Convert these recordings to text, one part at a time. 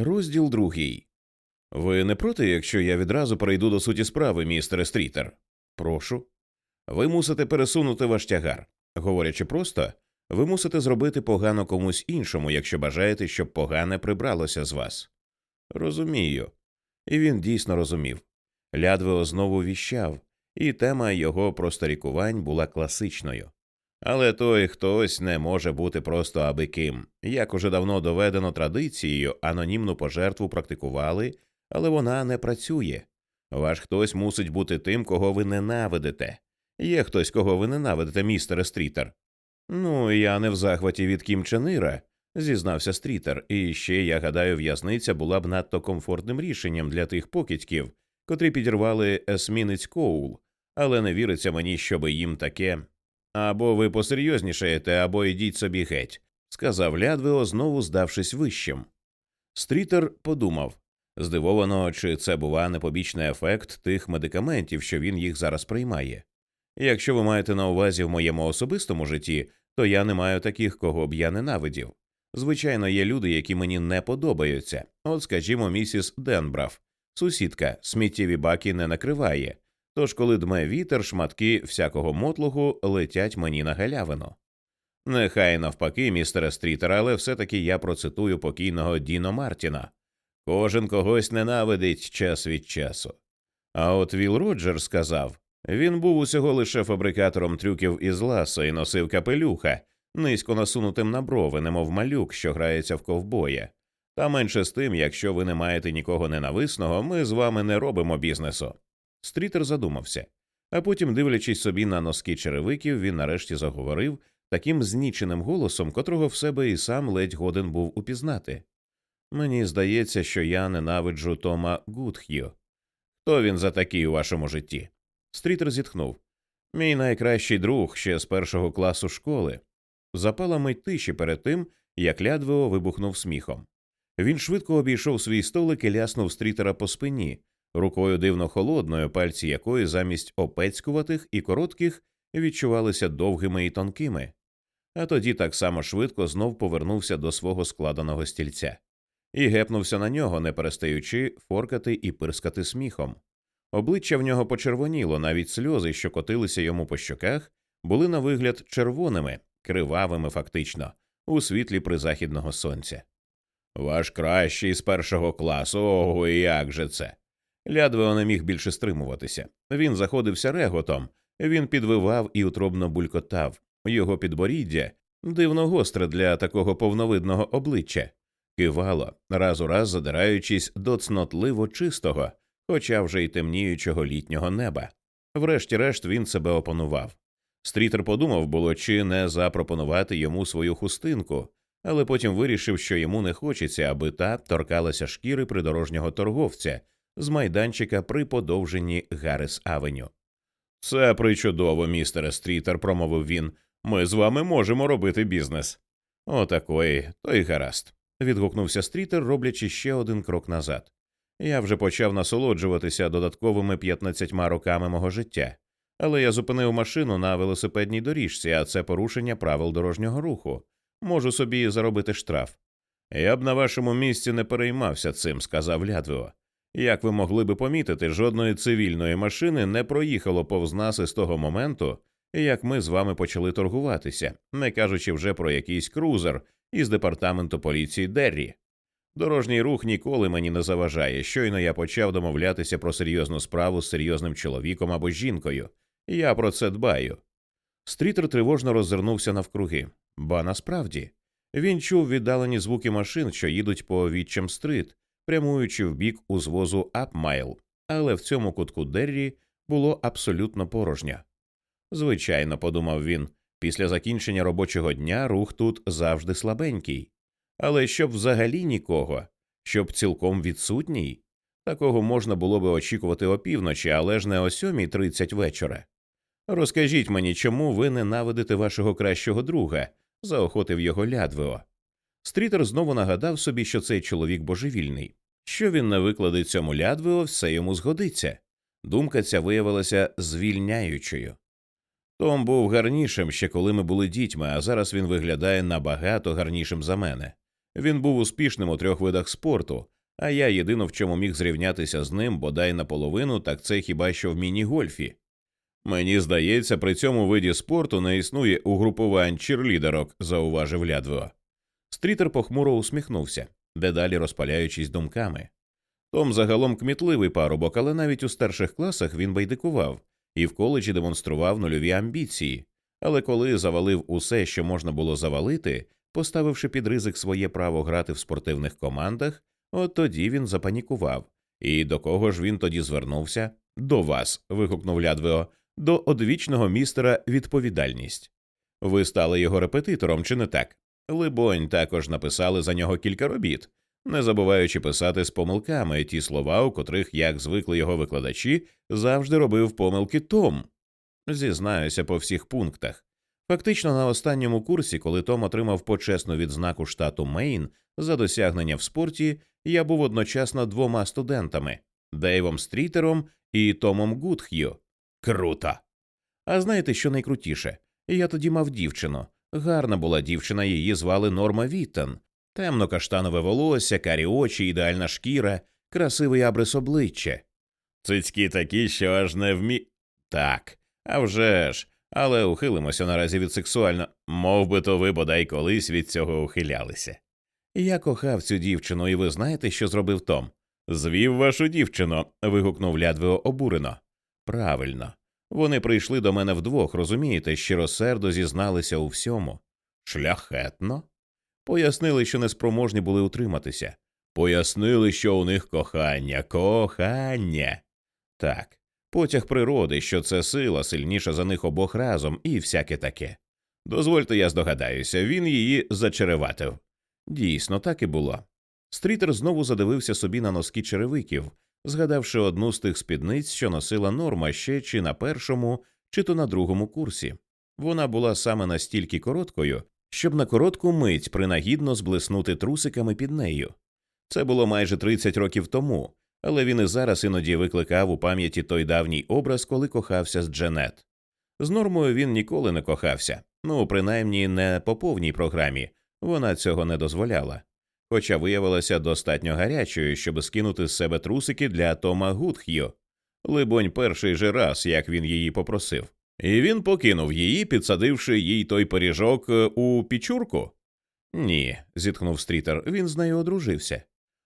Розділ другий. Ви не проти, якщо я відразу перейду до суті справи, містере Стрітер? Прошу. Ви мусите пересунути ваш тягар. Говорячи просто, ви мусите зробити погано комусь іншому, якщо бажаєте, щоб погане прибралося з вас. Розумію. І він дійсно розумів. Лядвео знову віщав, і тема його просторікувань була класичною. Але той хтось не може бути просто аби ким. Як уже давно доведено традицією, анонімну пожертву практикували, але вона не працює. Ваш хтось мусить бути тим, кого ви ненавидите. Є хтось, кого ви ненавидите, містере Стрітер. Ну, я не в захваті від Кім Чен Іра», – зізнався Стрітер, і ще, я гадаю, в'язниця була б надто комфортним рішенням для тих покидьків, котрі підірвали есмінець Коул, але не віриться мені, щоби їм таке. Або ви посерйознішаєте, або йдіть собі геть, сказав Лядвео, знову здавшись вищим. Стрітер подумав здивовано, чи це бува не побічний ефект тих медикаментів, що він їх зараз приймає. Якщо ви маєте на увазі в моєму особистому житті, то я не маю таких, кого б я ненавидів. Звичайно, є люди, які мені не подобаються. От, скажімо, місіс Денбраф, сусідка, сміттєві баки не накриває. Тож, коли дме вітер, шматки всякого мотлугу летять мені на галявину. Нехай навпаки, містере Стрітер, але все таки я процитую покійного Діно Мартіна кожен когось ненавидить час від часу. А от Віл Роджер сказав він був усього лише фабрикатором трюків із ласо і носив капелюха, низько насунутим на брови, немов малюк, що грається в ковбоя. Та менше з тим, якщо ви не маєте нікого ненависного, ми з вами не робимо бізнесу. Стрітер задумався, а потім, дивлячись собі на носки черевиків, він нарешті заговорив таким зніченим голосом, котрого в себе і сам ледь годен був упізнати. Мені здається, що я ненавиджу Тома Гудх'ю. Хто він за такий у вашому житті? Стрітер зітхнув. Мій найкращий друг ще з першого класу школи. Запала мить тиші перед тим, як Лядвео вибухнув сміхом. Він швидко обійшов свій столик і ляснув стрітера по спині, рукою дивно холодною, пальці якої замість опецькуватих і коротких відчувалися довгими і тонкими. А тоді так само швидко знов повернувся до свого складеного стільця і гепнувся на нього, не перестаючи форкати і пирскати сміхом. Обличчя в нього почервоніло, навіть сльози, що котилися йому по щоках, були на вигляд червоними, кривавими, фактично, у світлі призахідного сонця. Ваш кращий з першого класу, ого, як же це. Лядвео не міг більше стримуватися. Він заходився реготом, він підвивав і утробно булькотав, його підборіддя дивно гостре для такого повновидного обличчя, кивало, раз у раз задираючись до цнотливо чистого, хоча вже й темніючого літнього неба. Врешті-решт він себе опанував. Стрітер подумав було, чи не запропонувати йому свою хустинку, але потім вирішив, що йому не хочеться, аби та торкалася шкіри придорожнього торговця з майданчика при подовженні Гаррис Авеню. Це причудово, містере Стрітер, промовив він. Ми з вами можемо робити бізнес. Отакої, то й гаразд. відгукнувся Стрітер, роблячи ще один крок назад. Я вже почав насолоджуватися додатковими 15 роками мого життя, але я зупинив машину на велосипедній доріжці, а це порушення правил дорожнього руху. Можу собі заробити штраф. Я б на вашому місці не переймався цим, сказав Лядвео. Як ви могли би помітити, жодної цивільної машини не проїхало повз нас із того моменту, як ми з вами почали торгуватися, не кажучи вже про якийсь крузер із департаменту поліції Деррі. Дорожній рух ніколи мені не заважає. Щойно я почав домовлятися про серйозну справу з серйозним чоловіком або жінкою. Я про це дбаю. Стрітер тривожно роззирнувся навкруги, ба насправді він чув віддалені звуки машин, що їдуть по відчам стрит, прямуючи в бік узвозу Апмайл, але в цьому кутку Деррі було абсолютно порожньо. Звичайно, подумав він, після закінчення робочого дня рух тут завжди слабенький. Але щоб взагалі нікого, щоб цілком відсутній, такого можна було би очікувати опівночі, але ж не о сьомій тридцять вечора. Розкажіть мені, чому ви ненавидите вашого кращого друга, заохотив його лядвео. Стрітер знову нагадав собі, що цей чоловік божевільний. Що він не викладе цьому лядвео, все йому згодиться. Думка ця виявилася звільняючою. Том був гарнішим ще коли ми були дітьми, а зараз він виглядає набагато гарнішим за мене. Він був успішним у трьох видах спорту, а я єдино в чому міг зрівнятися з ним, бодай наполовину, так це хіба що в міні-гольфі. Мені здається, при цьому виді спорту не існує угрупувань чірлідерок, зауважив Лядвео. Стрітер похмуро усміхнувся, дедалі розпаляючись думками. Том загалом кмітливий парубок, але навіть у старших класах він байдикував і в коледжі демонстрував нульові амбіції. Але коли завалив усе, що можна було завалити, поставивши під ризик своє право грати в спортивних командах, от тоді він запанікував. І до кого ж він тоді звернувся? До вас. вигукнув Лядвео, до одвічного містера відповідальність. Ви стали його репетитором, чи не так? Либонь, також написали за нього кілька робіт, не забуваючи писати з помилками ті слова, у котрих, як звикли його викладачі, завжди робив помилки Том. Зізнаюся по всіх пунктах. Фактично на останньому курсі, коли Том отримав почесну відзнаку штату Мейн за досягнення в спорті, я був одночасно двома студентами Дейвом Стрітером і Томом Гудх'ю. Круто! А знаєте, що найкрутіше? Я тоді мав дівчину. Гарна була дівчина, її звали Норма Віттон. Темно каштанове волосся, карі очі, ідеальна шкіра, красивий абрис обличчя. Цицькі такі, що аж не вмі. Так, а вже ж, але ухилимося наразі від сексуально, Мов би то ви бодай колись від цього ухилялися. Я кохав цю дівчину, і ви знаєте, що зробив Том? Звів вашу дівчину. вигукнув Лядвео обурено. Правильно. Вони прийшли до мене вдвох, розумієте, щиросердо зізналися у всьому. Шляхетно. Пояснили, що неспроможні були утриматися. Пояснили, що у них кохання, кохання. Так, потяг природи, що це сила сильніша за них обох разом, і всяке таке. Дозвольте, я здогадаюся, він її зачереватив. Дійсно, так і було. Стрітер знову задивився собі на носки черевиків, згадавши одну з тих спідниць, що носила норма ще чи на першому, чи то на другому курсі. Вона була саме настільки короткою, щоб на коротку мить принагідно зблиснути трусиками під нею. Це було майже 30 років тому, але він і зараз іноді викликав у пам'яті той давній образ, коли кохався з Дженет. З нормою він ніколи не кохався, ну принаймні не по повній програмі, вона цього не дозволяла хоча виявилася достатньо гарячою, щоб скинути з себе трусики для Тома Гудх'ю. Либонь, перший же раз, як він її попросив, і він покинув її, підсадивши їй той пиріжок е, у пічурку. Ні, зітхнув стрітер, він з нею одружився,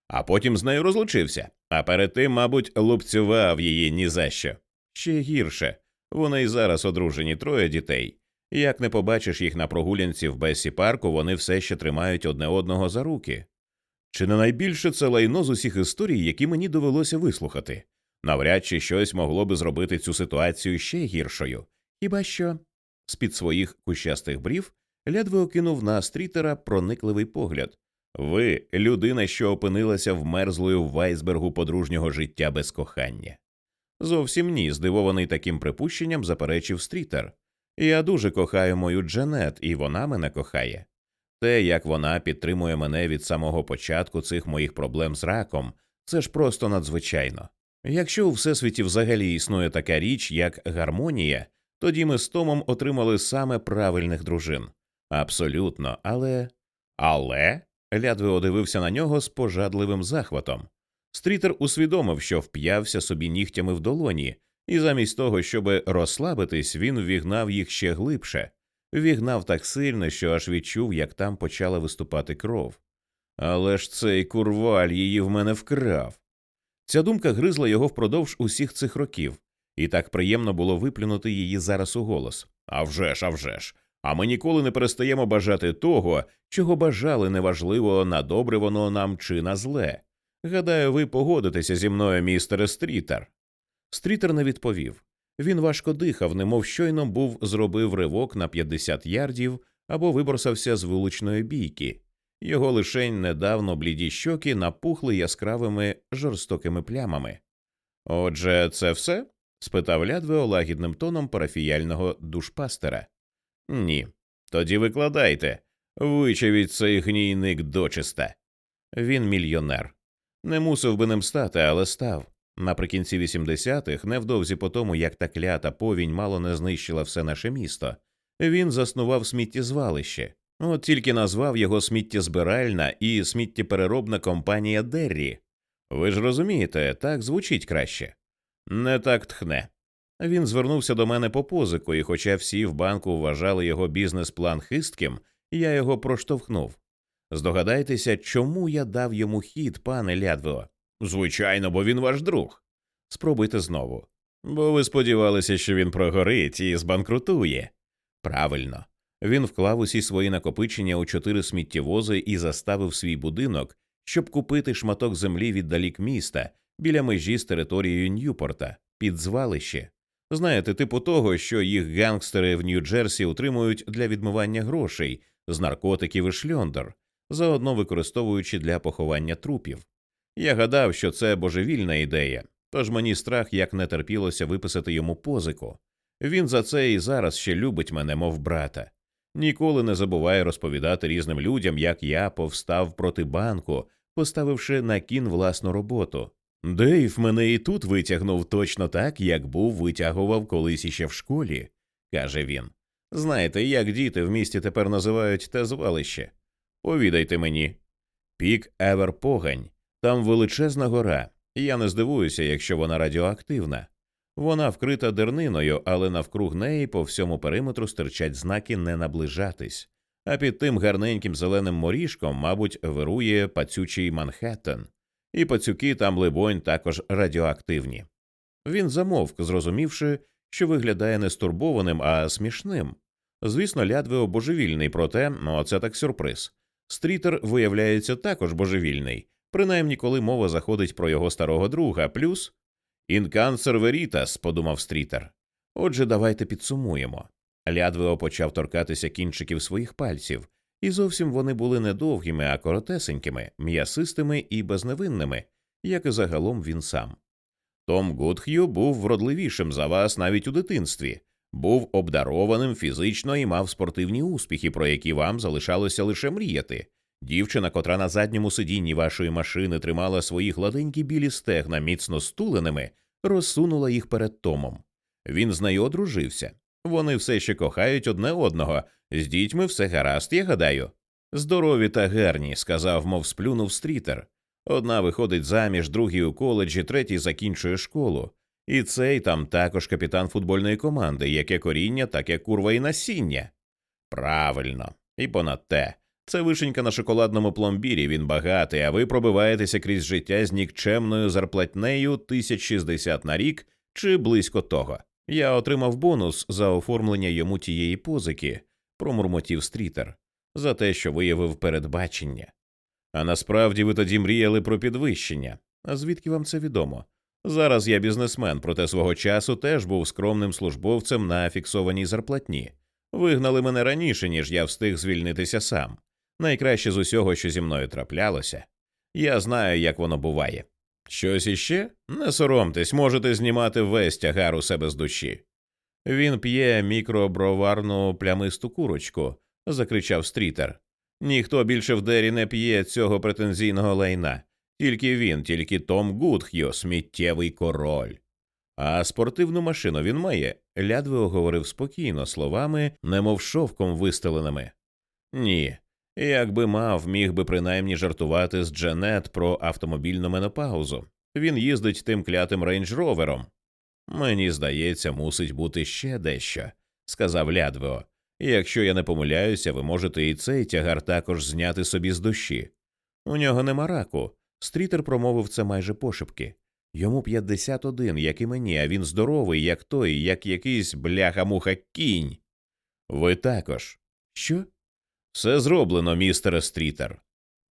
а потім з нею розлучився, а перед тим, мабуть, лупцював її ні за що. Ще гірше вони й зараз одружені троє дітей. Як не побачиш їх на прогулянці в Бесі парку, вони все ще тримають одне одного за руки. Чи не найбільше це лайно з усіх історій, які мені довелося вислухати? Навряд чи щось могло би зробити цю ситуацію ще гіршою. Хіба що з під своїх кущастих брів лядве окинув на стрітера проникливий погляд. Ви людина, що опинилася в вайсбергу подружнього життя без кохання. Зовсім ні, здивований таким припущенням, заперечив стрітер. Я дуже кохаю мою Дженет, і вона мене кохає. Те, як вона підтримує мене від самого початку цих моїх проблем з раком, це ж просто надзвичайно. Якщо у всесвіті взагалі існує така річ, як гармонія, тоді ми з Томом отримали саме правильних дружин. Абсолютно, але. Але. Лядве одивився на нього з пожадливим захватом. Стрітер усвідомив, що вп'явся собі нігтями в долоні, і замість того, щоб розслабитись, він ввігнав їх ще глибше, вігнав так сильно, що аж відчув, як там почала виступати кров. Але ж цей курваль її в мене вкрав. Ця думка гризла його впродовж усіх цих років, і так приємно було виплюнути її зараз у голос. «А вже ж, а вже ж! А ми ніколи не перестаємо бажати того, чого бажали неважливо, на добре воно нам чи на зле. Гадаю, ви погодитеся зі мною, містере Стрітер. Стрітер не відповів. Він важко дихав, немов щойно був зробив ривок на 50 ярдів або виборсався з вуличної бійки. Його лишень недавно бліді щоки напухли яскравими жорстокими плямами. Отже, це все? спитав Лядвео лагідним тоном парафіяльного душпастера. Ні. Тоді викладайте. Вичавіть цей гнійник дочиста. Він мільйонер. Не мусив би ним стати, але став. Наприкінці 80-х, невдовзі по тому, як та клята повінь мало не знищила все наше місто, він заснував сміттєзвалище. От тільки назвав його сміттєзбиральна і сміттєпереробна компанія Деррі. Ви ж розумієте, так звучить краще. Не так тхне. Він звернувся до мене по позику, і, хоча всі в банку вважали його бізнес-план хистким, я його проштовхнув. Здогадайтеся, чому я дав йому хід, пане Лядвео? Звичайно, бо він ваш друг. Спробуйте знову. Бо ви сподівалися, що він прогорить і збанкрутує. Правильно. Він вклав усі свої накопичення у чотири сміттєвози і заставив свій будинок, щоб купити шматок землі віддалік міста біля межі з територією Ньюпорта під звалище. Знаєте, типу того, що їх гангстери в Нью-Джерсі утримують для відмивання грошей з наркотиків і шльондер, заодно використовуючи для поховання трупів. Я гадав, що це божевільна ідея, тож мені страх як не терпілося виписати йому позику. Він за це і зараз ще любить мене, мов брата. Ніколи не забуває розповідати різним людям, як я повстав проти банку, поставивши на кін власну роботу. Дейв мене і тут витягнув точно так, як був витягував колись іще в школі, каже він. Знаєте, як діти в місті тепер називають те звалище? Повідайте мені. Пік Евер Погань, там величезна гора, і я не здивуюся, якщо вона радіоактивна. Вона вкрита дерниною, але навкруг неї по всьому периметру стирчать знаки не наближатись, а під тим гарненьким зеленим моріжком, мабуть, вирує пацючий Манхеттен, і пацюки там, либонь, також радіоактивні. Він замовк, зрозумівши, що виглядає не стурбованим, а смішним. Звісно, Лядвео божевільний, проте ну, це так сюрприз. Стрітер виявляється також божевільний, принаймні коли мова заходить про його старого друга, плюс in cancer veritas, подумав Стрітер. Отже, давайте підсумуємо. Лядвео почав торкатися кінчиків своїх пальців, і зовсім вони були не довгими, а коротесенькими, м'ясистими і безневинними, як і загалом він сам. Том Гудх'ю був вродливішим за вас навіть у дитинстві, був обдарованим фізично і мав спортивні успіхи, про які вам залишалося лише мріяти. Дівчина, котра на задньому сидінні вашої машини тримала свої гладенькі білі стегна міцно стуленими, розсунула їх перед Томом. Він з нею одружився. Вони все ще кохають одне одного. З дітьми все гаразд, я гадаю. Здорові та гарні, сказав, мов сплюнув стрітер. Одна виходить заміж, другий у коледжі, третій закінчує школу. І цей там також капітан футбольної команди, яке коріння, таке курва і насіння. Правильно, і понад те. Це вишенька на шоколадному пломбірі, він багатий, а ви пробиваєтеся крізь життя з нікчемною зарплатнею 1060 на рік чи близько того. Я отримав бонус за оформлення йому тієї позики, промурмотів стрітер, за те, що виявив передбачення. А насправді ви тоді мріяли про підвищення. А звідки вам це відомо? Зараз я бізнесмен, проте свого часу теж був скромним службовцем на фіксованій зарплатні. Вигнали мене раніше, ніж я встиг звільнитися сам. Найкраще з усього, що зі мною траплялося. Я знаю, як воно буває. Щось іще? Не соромтесь, можете знімати весь тягар у себе з душі. Він п'є мікроброварну плямисту курочку, закричав стрітер. Ніхто більше в Деррі не п'є цього претензійного лайна, тільки він, тільки Том Гудх'ю, сміттєвий король. А спортивну машину він має, Лядвео говорив спокійно, словами, немов шовком вистеленими. Ні, якби мав, міг би принаймні жартувати з Дженет про автомобільну менопаузу. Він їздить тим клятим рейндж-ровером. Мені здається, мусить бути ще дещо, сказав Лядвео. Якщо я не помиляюся, ви можете і цей тягар також зняти собі з душі. У нього нема раку. Стрітер промовив це майже пошепки. Йому 51, як і мені, а він здоровий, як той, як якийсь бляха-муха кінь. Ви також. Що? Все зроблено, містере Стрітер.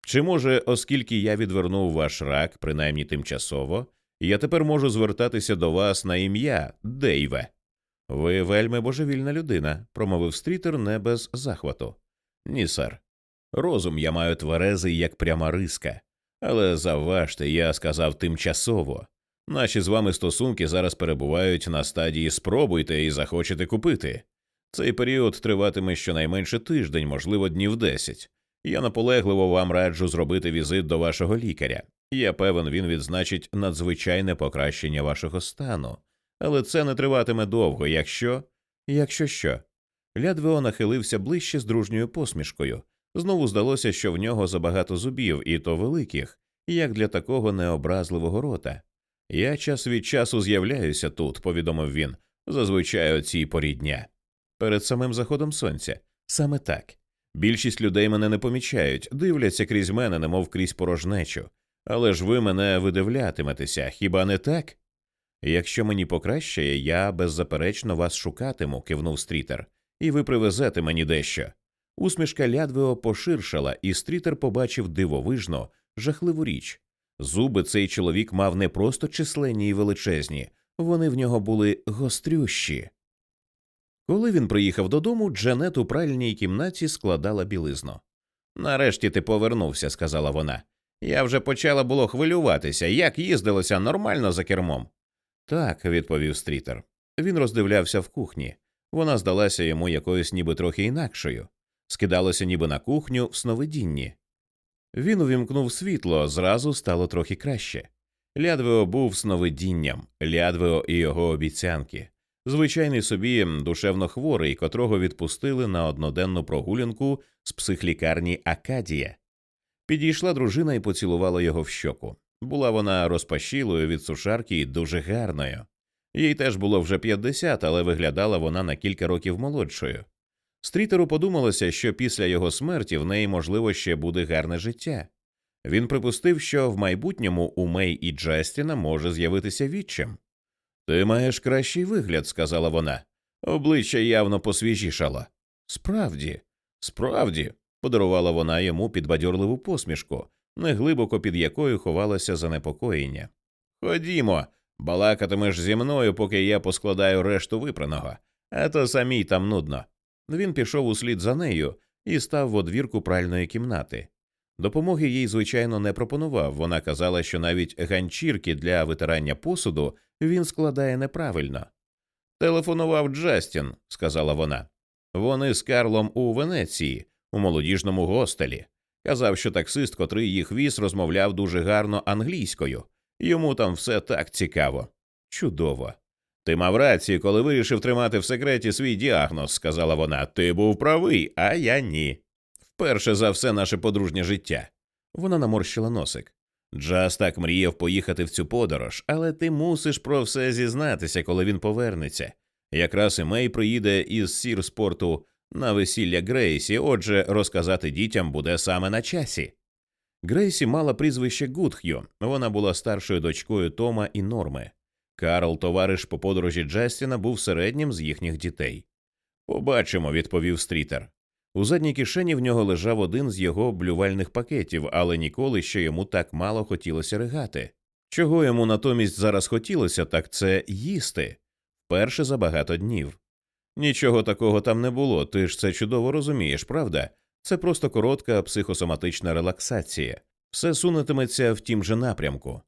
Чи може, оскільки я відвернув ваш рак, принаймні тимчасово, я тепер можу звертатися до вас на ім'я Дейве? Ви вельми божевільна людина, промовив стрітер не без захвату. Ні, сер. Розум я маю тверезий, як пряма риска. Але завважте, я сказав тимчасово. Наші з вами стосунки зараз перебувають на стадії спробуйте і захочете купити. Цей період триватиме щонайменше тиждень, можливо, днів десять. Я наполегливо вам раджу зробити візит до вашого лікаря. Я певен, він відзначить надзвичайне покращення вашого стану. Але це не триватиме довго, якщо. Якщо що? Лядвео нахилився ближче з дружньою посмішкою. Знову здалося, що в нього забагато зубів, і то великих, як для такого необразливого рота. Я час від часу з'являюся тут, повідомив він, зазвичай о цій порі дня. Перед самим заходом сонця. Саме так. Більшість людей мене не помічають, дивляться крізь мене, немов крізь порожнечу. Але ж ви мене видивлятиметеся, хіба не так? Якщо мені покращає, я беззаперечно вас шукатиму, кивнув стрітер, і ви привезете мені дещо. Усмішка Лядвео поширшала, і стрітер побачив дивовижно, жахливу річ. Зуби цей чоловік мав не просто численні і величезні, вони в нього були гострющі. Коли він приїхав додому, Джанет у пральній кімнаті складала білизну. Нарешті ти повернувся, сказала вона. Я вже почала було хвилюватися, як їздилося нормально за кермом. Так, відповів стрітер. Він роздивлявся в кухні. Вона здалася йому якоюсь ніби трохи інакшою, скидалося ніби на кухню в сновидінні. Він увімкнув світло, зразу стало трохи краще. Лядвео був сновидінням, Лядвео і його обіцянки. Звичайний собі душевно хворий, котрого відпустили на одноденну прогулянку з психлікарні Акадія. Підійшла дружина і поцілувала його в щоку. Була вона розпашілою від сушарки і дуже гарною. Їй теж було вже 50, але виглядала вона на кілька років молодшою. Стрітеру подумалося, що після його смерті в неї, можливо, ще буде гарне життя. Він припустив, що в майбутньому у Мей і Джастіна може з'явитися відчим. Ти маєш кращий вигляд, сказала вона. Обличчя явно посвіжішало. Справді, справді, подарувала вона йому підбадьорливу посмішку, неглибоко під якою ховалося занепокоєння. Ходімо, балакатимеш зі мною, поки я поскладаю решту випраного, а то самій там нудно. Він пішов услід за нею і став в одвірку пральної кімнати. Допомоги їй, звичайно, не пропонував. Вона казала, що навіть ганчірки для витирання посуду він складає неправильно. Телефонував Джастін, сказала вона. Вони з Карлом у Венеції, у молодіжному гостелі. Казав, що таксист, котрий їх віз, розмовляв дуже гарно англійською. Йому там все так цікаво. Чудово. Ти мав рацію, коли вирішив тримати в секреті свій діагноз, сказала вона. Ти був правий, а я ні. Вперше за все наше подружнє життя. Вона наморщила носик. Джаз так мріяв поїхати в цю подорож, але ти мусиш про все зізнатися, коли він повернеться. Якраз і Мей приїде із сірспорту на весілля Грейсі, отже, розказати дітям буде саме на часі. Грейсі мала прізвище Гудх'ю, вона була старшою дочкою Тома і Норми. Карл, товариш по подорожі Джастіна, був середнім з їхніх дітей. Побачимо, відповів стрітер. У задній кишені в нього лежав один з його блювальних пакетів, але ніколи ще йому так мало хотілося ригати. Чого йому натомість зараз хотілося, так це їсти вперше за багато днів. Нічого такого там не було, ти ж це чудово розумієш, правда? Це просто коротка психосоматична релаксація, все сунутиметься в тім же напрямку.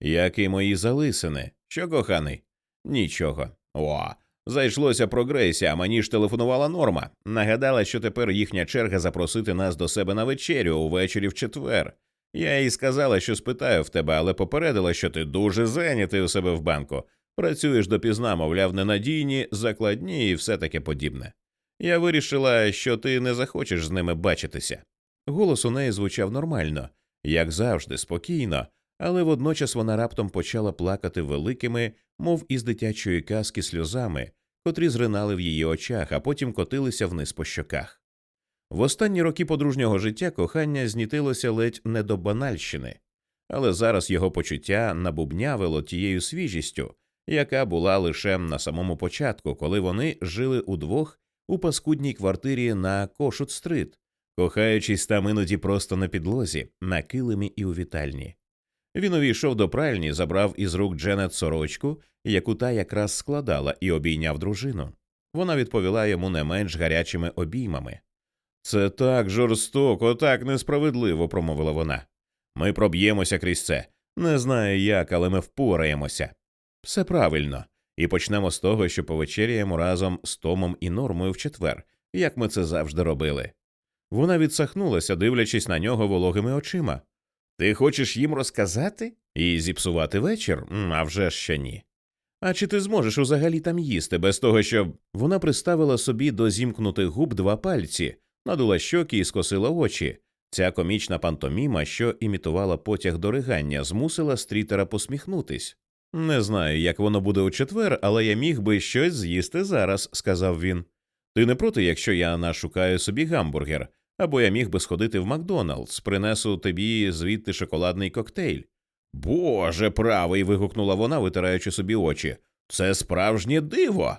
Як і мої залисини. Що, коханий? Нічого. О, зайшлося про Грейсі, а мені ж телефонувала норма. Нагадала, що тепер їхня черга запросити нас до себе на вечерю увечері в четвер. Я їй сказала, що спитаю в тебе, але попередила, що ти дуже зайнятий у себе в банку. Працюєш допізна, мовляв, ненадійні, закладні і все таке подібне. Я вирішила, що ти не захочеш з ними бачитися. Голос у неї звучав нормально, як завжди, спокійно, але водночас вона раптом почала плакати великими, мов із дитячої казки сльозами, котрі зринали в її очах, а потім котилися вниз по щоках. В останні роки подружнього життя кохання знітилося ледь не до банальщини, але зараз його почуття набубнявило тією свіжістю, яка була лише на самому початку, коли вони жили удвох у паскудній квартирі на Кошут-стрит, кохаючись там іноді просто на підлозі, на килимі і у вітальні. Він увійшов до пральні, забрав із рук Дженет сорочку, яку та якраз складала, і обійняв дружину. Вона відповіла йому не менш гарячими обіймами. Це так жорстоко, так несправедливо, промовила вона. Ми проб'ємося крізь це. Не знаю як, але ми впораємося. Все правильно, і почнемо з того, що повечеряємо разом з Томом і Нормою в четвер, як ми це завжди робили. Вона відсахнулася, дивлячись на нього вологими очима. Ти хочеш їм розказати і зіпсувати вечір? А вже ще ні. А чи ти зможеш узагалі там їсти без того, щоб вона приставила собі до зімкнутих губ два пальці, надула щоки і скосила очі. Ця комічна пантоміма, що імітувала потяг до ригання, змусила стрітера посміхнутись. Не знаю, як воно буде у четвер, але я міг би щось з'їсти зараз, сказав він. Ти не проти, якщо я нашукаю собі гамбургер, або я міг би сходити в Макдоналдс, принесу тобі звідти шоколадний коктейль. Боже правий. вигукнула вона, витираючи собі очі. Це справжнє диво.